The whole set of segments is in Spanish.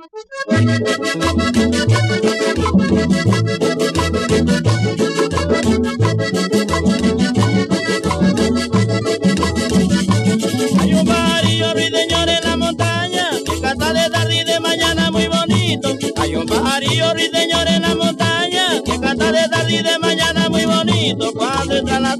Hay un pajarillo ruideñor en la montaña que canta de tarde y de mañana muy bonito. Hay un pajarillo ruideñor en la montaña que canta de tarde y de mañana muy bonito. Cuando de la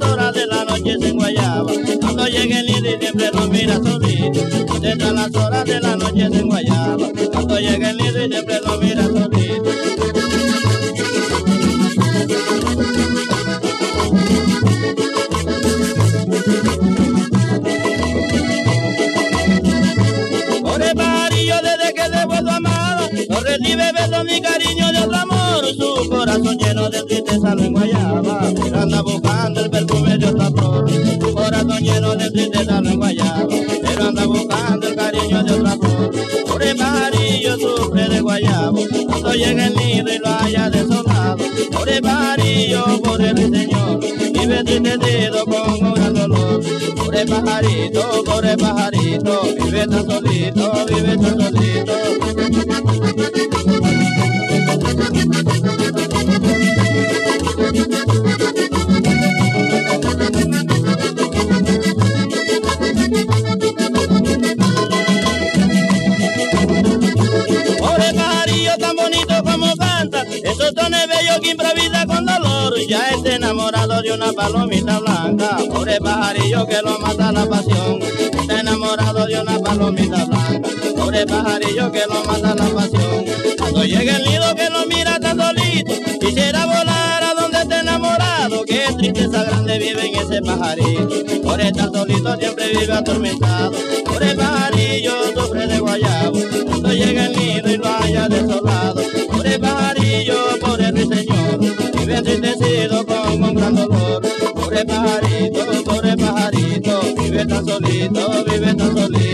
lo mira solito. Entran las horas de la noche se enguayaba, cuando llega el nido y siempre lo mira solito. Por el pajarillo desde que le vuelvo amada, no recibe besos ni cariño de otro amor. Su corazón lleno de tristeza lo enguayaba, pero anda buscando el perfume de otra flor. Su corazón lleno de tristeza lo enguayaba, pero anda buscando el cariño de otra flor. Por el pajarillo sufre de guayabo, cuando llega el nido y lo haya desolado. Por el pajarillo, por el señor, vive entristecido con un gran dolor. Pobre pajarito, pobre pajarito, vive tan solito, vive tan solito. Pobre pajarillo tan bonito como canta, esos tones bellos que improvisa con dolor. Ya está enamorado de una palomita blanca, pobre pajarillo que lo mata la pasión. Está enamorado de una palomita blanca, pobre pajarillo que lo mata la pasión. Cuando llega el nido que lo mira tan solito, quisiera volar a donde está enamorado. Qué tristeza grande vive en ese pajarillo, por estar solito siempre vive atormentado. Pobre pajarillo sufre de guayabo, vive entristecido con un gran dolor. Pobre pajarito, pobre pajarito, vive tan solito, vive tan solito.